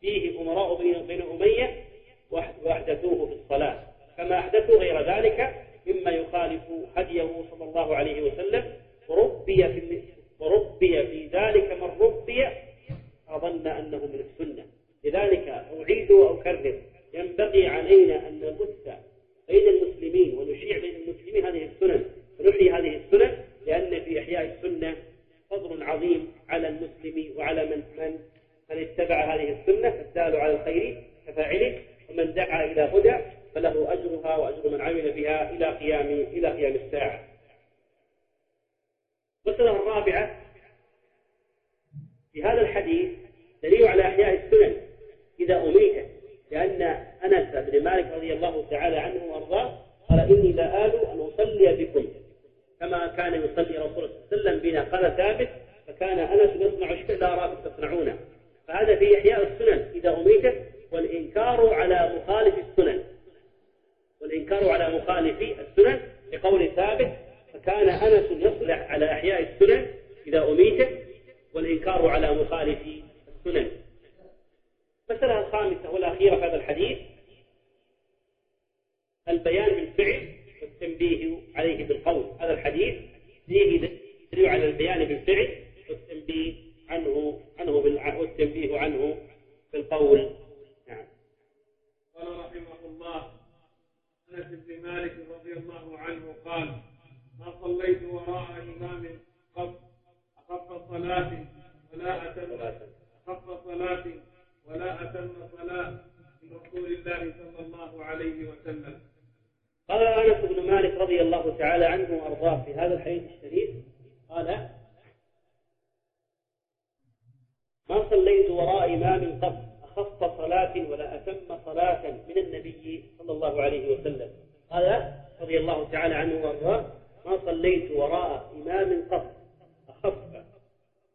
فيه أمراء بين أمية وأحدثوه في الصلاة. أحدثوا غير ذلك مما يخالف هديه صلى الله عليه وسلم. وربي في وربي في ذلك من ربي أظن أنه من السنة لذلك أعيد وأكرر ينبغي علينا أن نبث بين المسلمين ونشيع بين المسلمين هذه السنن ونحيي هذه السنن لأن في إحياء السنة فضل عظيم على المسلم وعلى من من من اتبع هذه السنة الدال على الخير كفاعله ومن دعا إلى هدى فله أجرها وأجر من عمل بها إلى قيام إلى قيام الساعة. المسألة الرابعة في هذا الحديث دليل على إحياء السنن إذا أميت لأن أنس بن مالك رضي الله تعالى عنه وأرضاه قال إني لا آل أن أصلي بكم كما كان يصلي رسول الله صلى الله عليه وسلم بنا قال ثابت فكان أنس يصنع الشيء لا أراكم تصنعونه فهذا في إحياء السنن إذا أميتت والإنكار على مخالف السنن والإنكار على مخالف السنن لقول ثابت فكان أنس يصلح على إحياء السنن إذا أميتت والإنكار على مخالف السنن المسألة الخامسة والأخيرة في هذا الحديث البيان بالفعل والتنبيه عليه بالقول هذا الحديث فيه دليل على البيان بالفعل والتنبيه عنه عنه والتنبيه عنه بالقول نعم قال رحمه الله انس بن مالك رضي الله عنه قال ما صليت امام قط أخف صلاة ولا أتم. أخف صلاة ولا أتم صلاة من رسول الله صلى الله عليه وسلم. قال أنس بن مالك رضي الله تعالى عنه وأرضاه في هذا الحديث الشريف قال ما صليت وراء إمام قط أخف صلاة ولا أتم صلاة من النبي صلى الله عليه وسلم. قال رضي الله تعالى عنه وأرضاه ما صليت وراء إمام قط. أخف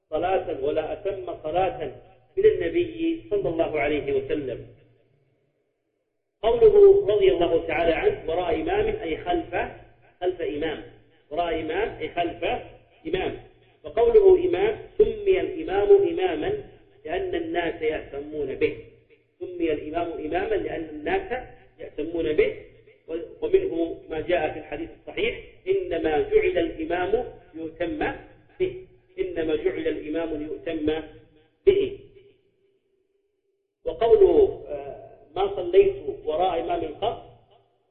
صلاة ولا أتم صلاة من النبي صلى الله عليه وسلم. قوله رضي الله تعالى عنه وراء إمام أي خلف خلف إمام. وراء إمام أي خلف إمام. وقوله إمام سمي الإمام إماما لأن الناس يهتمون به. سمي الإمام إماما لأن الناس يهتمون به. ومنه ما جاء في الحديث الصحيح إنما جعل الإمام يؤتم به. إنما جعل الإمام ليؤتم به. وقوله آه، ما صليت وراء إمام قط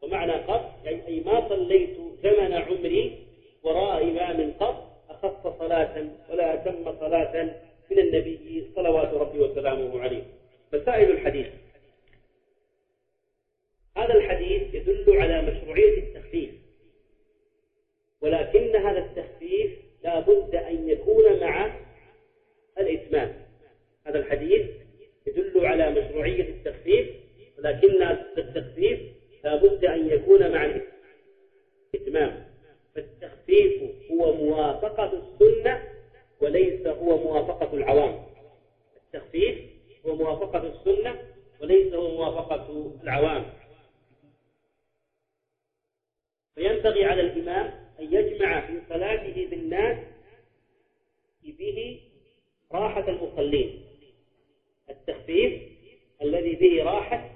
ومعنى قط يعني أي ما صليت زمن عمري وراء إمام قط أخف صلاة ولا أتم صلاة من النبي صلوات ربي وسلامه عليه. مسائل الحديث. هذا الحديث يدل على مشروعية التخفيف. ولكن هذا التخفيف لا بد أن يكون مع الإتمام. هذا الحديث يدل على مشروعية التخفيف ولكن التخفيف لا بد أن يكون مع الإتمام فالتخفيف هو موافقة السنة وليس هو موافقة العوام التخفيف هو موافقة السنة وليس هو موافقة العوام فينبغي على الإمام أن يجمع في صلاته بالناس به راحة المصلين التخفيف الذي به راحة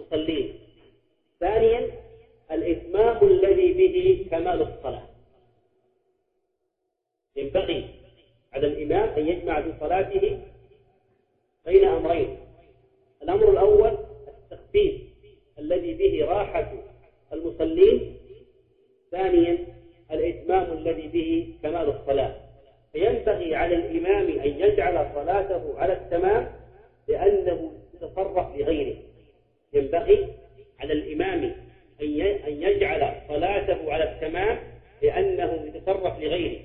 المصلين ثانيا الإتمام الذي به كمال الصلاة ينبغي على الإمام أن يجمع في صلاته بين أمرين الأمر الأول التخفيف الذي به راحة المصلين ثانيا الإتمام الذي به كمال الصلاة فينبغي على الإمام أن يجعل صلاته على التمام لأنه يتصرف لغيره ينبغي على الإمام أن يجعل صلاته على التمام لأنه يتصرف لغيره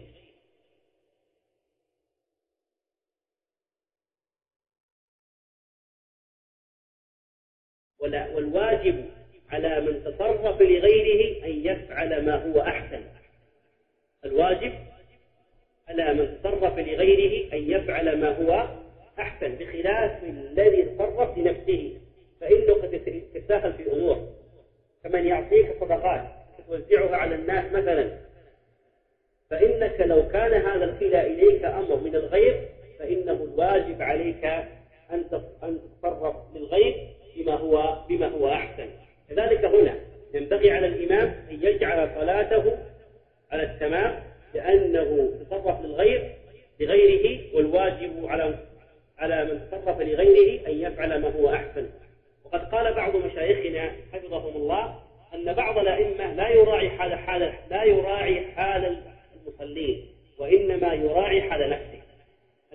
والواجب على من تصرف لغيره أن يفعل ما هو أحسن الواجب على من تصرف لغيره أن يفعل ما هو أحسن بخلاف الذي تصرف لنفسه فإنه قد يتساهل في أمور كمن يعطيك صدقات توزعها على الناس مثلا فإنك لو كان هذا الخلا إليك أمر من الغير الواجب عليك أن تتصرف للغير بما هو بما هو أحسن. كذلك هنا ينبغي على الإمام أن يجعل صلاته على التمام لأنه تصرف للغير لغيره والواجب على على من تصرف لغيره أن يفعل ما هو أحسن. وقد قال بعض مشايخنا حفظهم الله أن بعض الأئمة لا يراعي حال حال لا يراعي حال المصلين وإنما يراعي حال نفسه.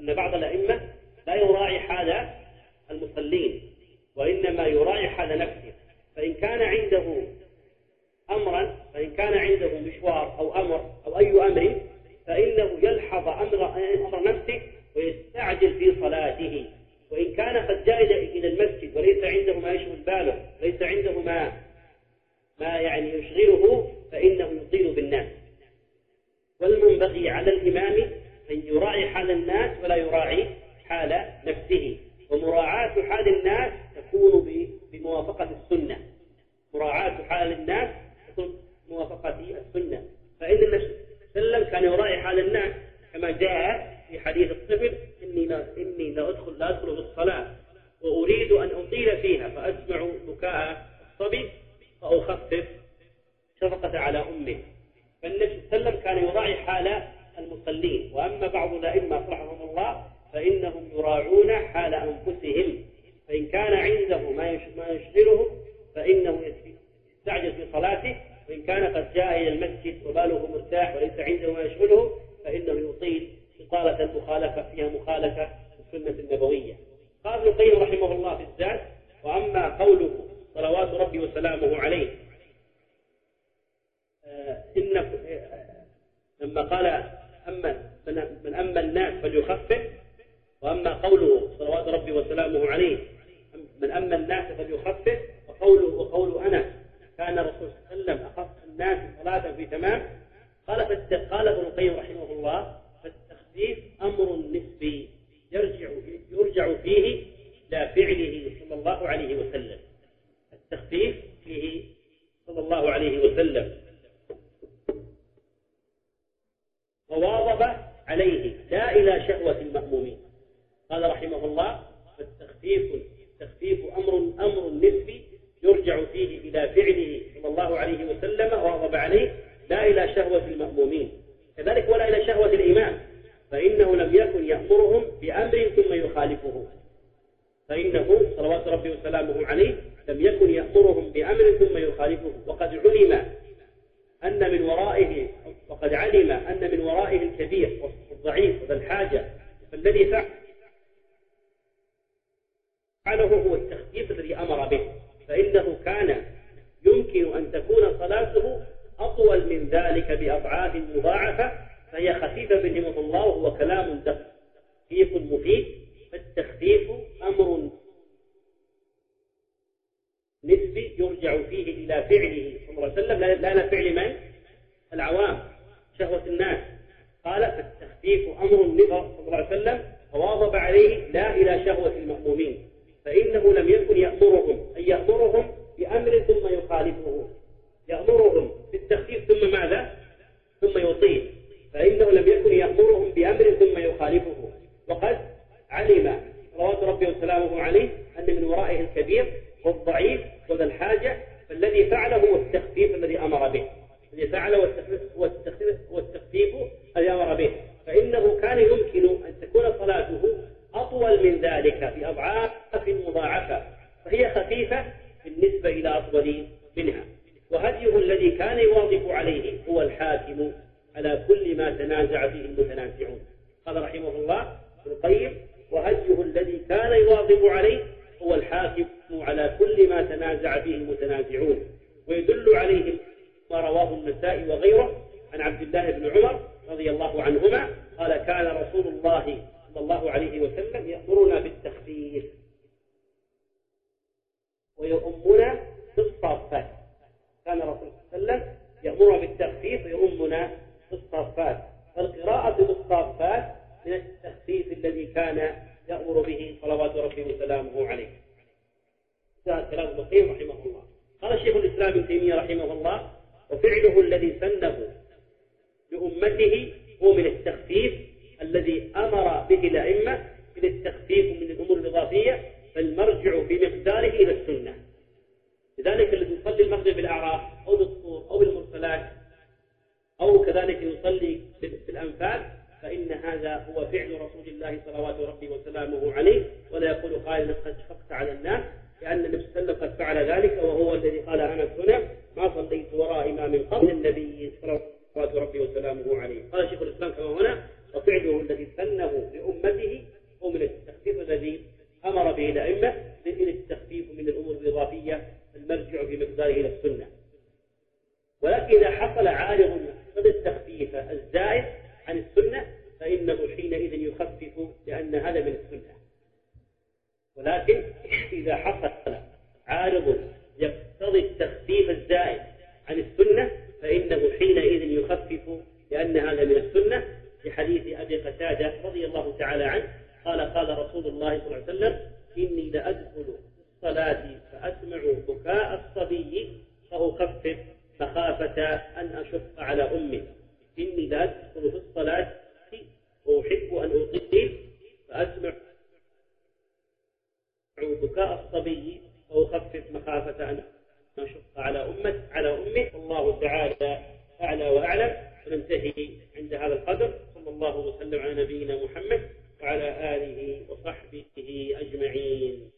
أن بعض الأئمة لا يراعي حال المصلين وإنما يراعي حال نفسه. فإن كان عنده أمرا فإن كان عنده مشوار أو أمر أو أي أمر فإنه يلحظ أمر أمر نفسه ويستعجل في صلاته. وإن كان قد جاء إلى المسجد وليس عنده ما يشغل باله ليس عنده ما ما يعني يشغله فإنه يطيل بالناس. والمنبغي على الإمام أن يراعي حال الناس ولا يراعي حال نفسه. ومراعاة حال الناس تكون بموافقة السنة. مراعاة حال الناس تكون بموافقة السنة. فإن النبي صلى الله عليه وسلم كان يراعي حال الناس كما جاء في حديث الطفل إني لا إني لا أدخل لا أدخل في الصلاة وأريد أن أطيل فيها فأسمع بكاء الصبي فأخفف شفقة على أمه. فالنبي صلى الله عليه وسلم كان يراعي حال المصلين. وأما بعض الأئمة رحمهم الله فإنهم يراعون حال أنفسهم. فإن كان عنده ما يشغله فإنه يستعجل في صلاته. وإن كان قد جاء إلى المسجد وباله مرتاح وليس عنده ما يشغله فإنه يطيل إطالة المخالفة فيها مخالفة السنة النبوية. قال ابن القيم رحمه الله في الزاد وأما قوله صلوات ربي وسلامه عليه آه، إن آه، لما قال أما من أما الناس فليخفف وأما قوله صلوات ربي وسلامه عليه من أما الناس فليخفف وقوله وقول أنا كان الرسول صلى الله عليه وسلم أخف الناس صلاة في تمام قال قال ابن القيم رحمه الله فالتخفيف أمر نسبي يرجع يرجع فيه إلى فعله صلى الله عليه وسلم. التخفيف فيه صلى الله عليه وسلم. وواظب عليه لا إلى شهوة المأمومين. قال رحمه الله فالتخفيف التخفيف أمر أمر نسبي يرجع فيه إلى فعله صلى الله عليه وسلم واظب عليه لا إلى شهوة المأمومين. كذلك ولا إلى شهوة الإمام فإنه لم يكن يأمرهم بأمر ثم يخالفه. فإنه صلوات ربي وسلامه عليه لم يكن يأمرهم بأمر ثم يخالفه. وقد علم أن من ورائه وقد علم أن من ورائه الكبير والضعيف وذا الحاجة فالذي فعله هو التخفيف الذي أمر به فإنه كان يمكن أن تكون صلاته أطول من ذلك بأضعاف مضاعفة فهي خفيفة بهم الله وهو كلام دقيق مفيد فالتخفيف أمر نسبي يرجع فيه إلى فعله صلى الله عليه وسلم. لا إلى فعل من؟ العوام شهوة الناس. قال فالتخفيف أمر النبي صلى الله عليه وسلم. فواظب عليه لا إلى شهوة المأمومين فإنه لم يكن يأمرهم أن يأمرهم بأمر ثم يخالفه. يأمرهم بالتخفيف ثم ماذا؟ ثم يطيل. فإنه لم يكن يأمرهم بأمر ثم يخالفه. وقد علم صلوات ربي وسلامه عليه أن من ورائه الكبير والضعيف وذا الحاجة فالذي فعله هو التخفيف الذي أمر به. الذي فعله هو التخفيف, هو التخفيف الذي أمر به. فإنه كان يمكن أن تكون صلاته أطول من ذلك بأضعاف مضاعفة. فهي خفيفة بالنسبة إلى أطول منها. وهديه الذي كان يواظب عليه هو الحاكم على كل ما تنازع فيه المتنازعون. قال رحمه الله ابن القيم وهديه الذي كان يواظب عليه هو الحاكم على كل ما تنازع فيه المتنازعون ويدل عليه ما رواه النسائي وغيره عن عبد الله بن عمر رضي الله عنهما قال كان رسول الله صلى الله عليه وسلم يأمرنا بالتخفيف ويؤمنا بالصافات كان رسول الله صلى الله عليه وسلم يأمرنا بالتخفيف ويؤمنا بالصافات فالقراءة بالصافات من التخفيف الذي كان يأمر به صلوات ربه وسلامه عليه. هذا كلام ابن رحمه الله. قال شيخ الإسلام ابن تيمية رحمه الله وفعله الذي سنه لأمته هو من التخفيف الذي أمر به الأئمة من التخفيف من الأمور الإضافية فالمرجع بمقداره إلى السنة. لذلك الذي يصلي المغرب بالأعراف أو بالطور أو بالمرسلات أو كذلك يصلي بالأنفال فإن هذا هو فعل رسول الله صلوات ربي وسلامه عليه ولا يقول قائل قد شفقت على الناس لأن النبي صلى الله عليه وسلم قد فعل ذلك وهو الذي قال أنا السنة ما صليت وراء إمام قبل النبي صلوات ربي وسلامه عليه. قال شيخ الإسلام كما هنا وفعله الذي سنه لأمته هو من التخفيف الذي أمر به الأئمة من التخفيف من الأمور الإضافية المرجع بمقداره إلى السنة. ولكن إذا حصل عارض قد التخفيف الزائد عن السنة فإنه حينئذ يخفف لأن هذا من السنة. ولكن إذا حصل عارض يقتضي التخفيف الزائد عن السنة فإنه حينئذ يخفف لأن هذا من السنة. لحديث أبي قتادة رضي الله تعالى عنه قال قال رسول الله صلى الله عليه وسلم إني لأدخل الصلاة فأسمع بكاء الصبي فأخفف مخافة أن أشق على أمي. إني لأدخل في الصلاة وأحب أن أطيل فأسمع بكاء الصبي وأخفف مخافة أن أشق على أمة على أمه. والله تعالى أعلى وأعلم. وننتهي عند هذا القدر. صلى الله وسلم على نبينا محمد وعلى آله وصحبه أجمعين.